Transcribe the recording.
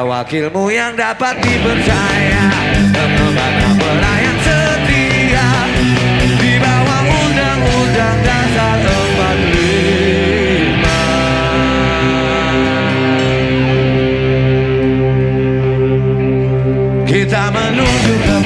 Wakilmu yang dapat dipercaya. Mengemban amanah yang setia Di bawah undang-undang dasar 45 Kita menuju ke